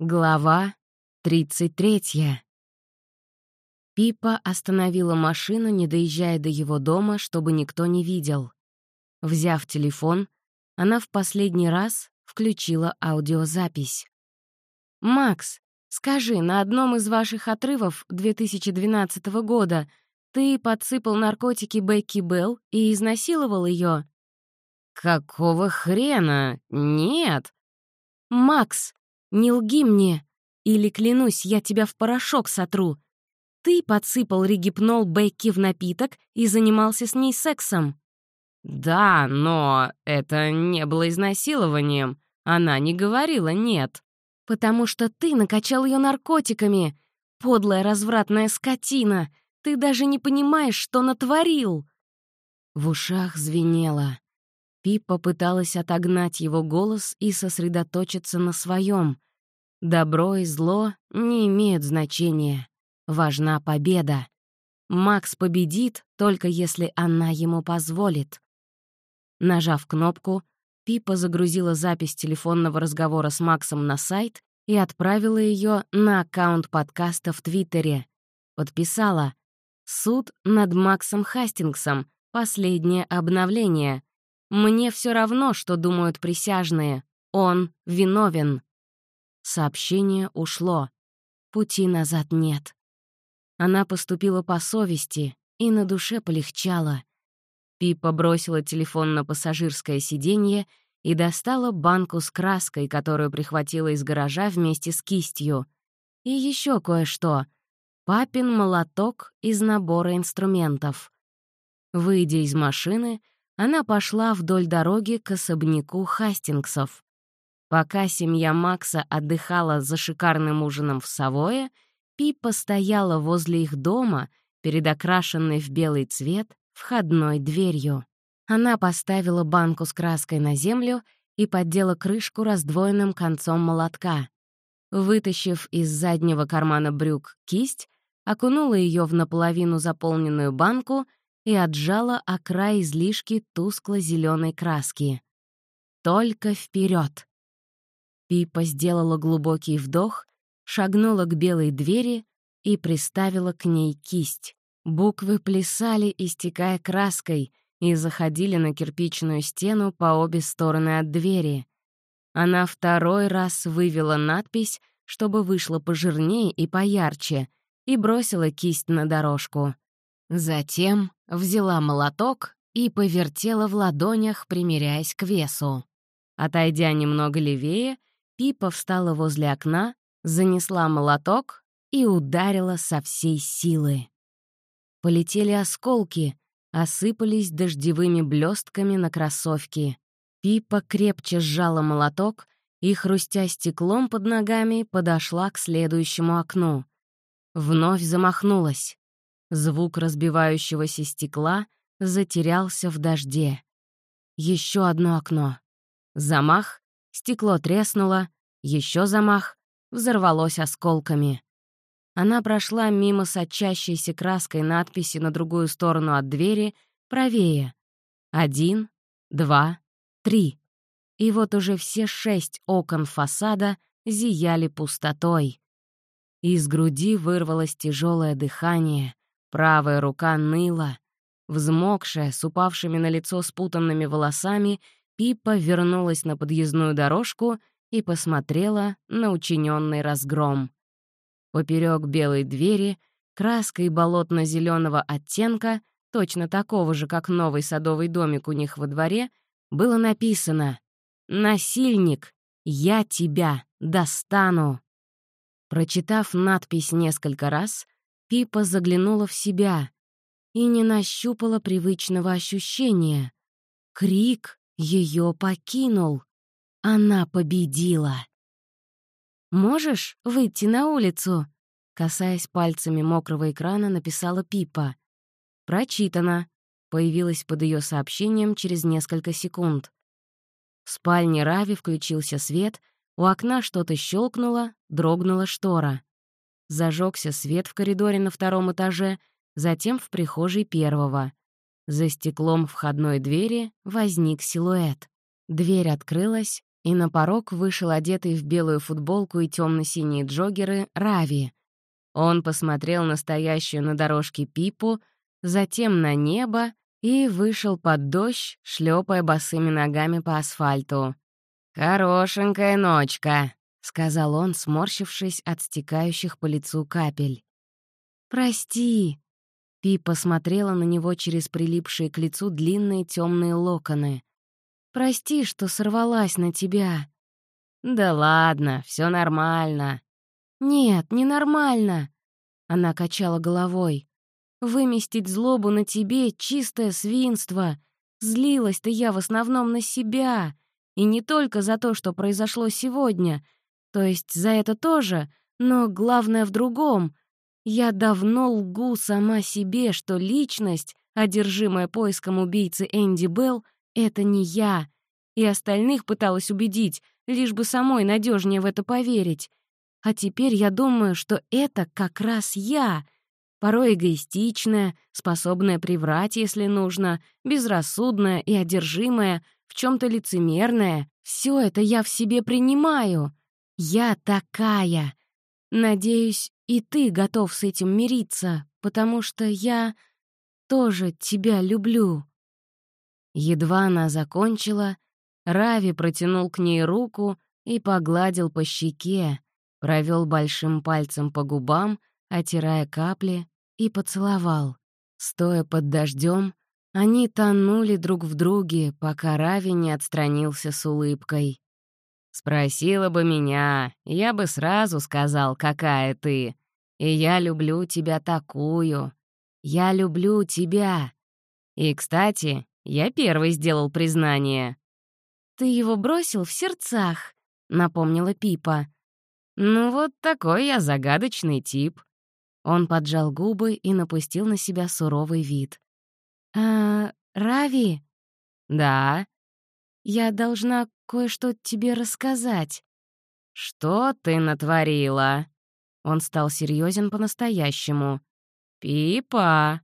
Глава 33. Пипа остановила машину, не доезжая до его дома, чтобы никто не видел. Взяв телефон, она в последний раз включила аудиозапись. «Макс, скажи, на одном из ваших отрывов 2012 года ты подсыпал наркотики Бекки Белл и изнасиловал ее? «Какого хрена? Нет!» «Макс, не лги мне, или, клянусь, я тебя в порошок сотру. Ты подсыпал регипнол Бекки в напиток и занимался с ней сексом. Да, но это не было изнасилованием. Она не говорила «нет». Потому что ты накачал ее наркотиками. Подлая развратная скотина. Ты даже не понимаешь, что натворил. В ушах звенело. Пип попыталась отогнать его голос и сосредоточиться на своем. Добро и зло не имеют значения. Важна победа. Макс победит, только если она ему позволит. Нажав кнопку, Пипа загрузила запись телефонного разговора с Максом на сайт и отправила ее на аккаунт подкаста в Твиттере. Подписала «Суд над Максом Хастингсом. Последнее обновление. Мне все равно, что думают присяжные. Он виновен». Сообщение ушло. Пути назад нет. Она поступила по совести, и на душе полегчало. Пипа бросила телефон на пассажирское сиденье и достала банку с краской, которую прихватила из гаража вместе с кистью. И еще кое-что. Папин молоток из набора инструментов. Выйдя из машины, она пошла вдоль дороги к особняку Хастингсов. Пока семья Макса отдыхала за шикарным ужином в Савое, Пипа стояла возле их дома, перед окрашенной в белый цвет, входной дверью. Она поставила банку с краской на землю и поддела крышку раздвоенным концом молотка. Вытащив из заднего кармана брюк кисть, окунула ее в наполовину заполненную банку и отжала о край излишки тускло-зеленой краски. Только вперед! Пипа сделала глубокий вдох, шагнула к белой двери и приставила к ней кисть. Буквы плясали, истекая краской, и заходили на кирпичную стену по обе стороны от двери. Она второй раз вывела надпись, чтобы вышло пожирнее и поярче, и бросила кисть на дорожку. Затем взяла молоток и повертела в ладонях, примеряясь к весу. Отойдя немного левее, Пипа встала возле окна, занесла молоток и ударила со всей силы. Полетели осколки, осыпались дождевыми блестками на кроссовки. Пипа крепче сжала молоток и, хрустя стеклом под ногами, подошла к следующему окну. Вновь замахнулась. Звук разбивающегося стекла затерялся в дожде. Еще одно окно. Замах, Стекло треснуло, еще замах, взорвалось осколками. Она прошла мимо сочащейся краской надписи на другую сторону от двери, правее. Один, два, три. И вот уже все шесть окон фасада зияли пустотой. Из груди вырвалось тяжелое дыхание, правая рука ныла. Взмокшая, с упавшими на лицо спутанными волосами, Пипа вернулась на подъездную дорожку и посмотрела на учиненный разгром. Поперек белой двери краской болотно-зеленого оттенка, точно такого же, как новый садовый домик у них во дворе, было написано «Насильник, я тебя достану». Прочитав надпись несколько раз, Пипа заглянула в себя и не нащупала привычного ощущения. Крик ее покинул. Она победила. «Можешь выйти на улицу?» Касаясь пальцами мокрого экрана, написала Пипа. «Прочитано», — появилась под ее сообщением через несколько секунд. В спальне Рави включился свет, у окна что-то щелкнуло, дрогнула штора. Зажегся свет в коридоре на втором этаже, затем в прихожей первого. За стеклом входной двери возник силуэт. Дверь открылась, и на порог вышел одетый в белую футболку и темно-синие джоггеры Рави. Он посмотрел на стоящую на дорожке Пипу, затем на небо и вышел под дождь, шлепая босыми ногами по асфальту. «Хорошенькая ночка», — сказал он, сморщившись от стекающих по лицу капель. «Прости», — Пипа смотрела на него через прилипшие к лицу длинные темные локоны. «Прости, что сорвалась на тебя». «Да ладно, все нормально». «Нет, ненормально», — она качала головой. «Выместить злобу на тебе — чистое свинство. Злилась-то я в основном на себя». И не только за то, что произошло сегодня, то есть за это тоже, но главное в другом. Я давно лгу сама себе, что личность, одержимая поиском убийцы Энди Белл, это не я. И остальных пыталась убедить, лишь бы самой надежнее в это поверить. А теперь я думаю, что это как раз я. Порой эгоистичная, способная приврать, если нужно, безрассудная и одержимая, в чем-то лицемерное. Все это я в себе принимаю. Я такая. Надеюсь, и ты готов с этим мириться, потому что я тоже тебя люблю». Едва она закончила, Рави протянул к ней руку и погладил по щеке, провел большим пальцем по губам, отирая капли, и поцеловал. Стоя под дождем, они тонули друг в друге, пока Рави не отстранился с улыбкой. «Спросила бы меня, я бы сразу сказал, какая ты. И я люблю тебя такую. Я люблю тебя. И, кстати, я первый сделал признание». «Ты его бросил в сердцах», — напомнила Пипа. «Ну вот такой я загадочный тип». Он поджал губы и напустил на себя суровый вид. «А, Рави?» «Да?» «Я должна кое-что тебе рассказать». «Что ты натворила?» Он стал серьезен по-настоящему. «Пипа!»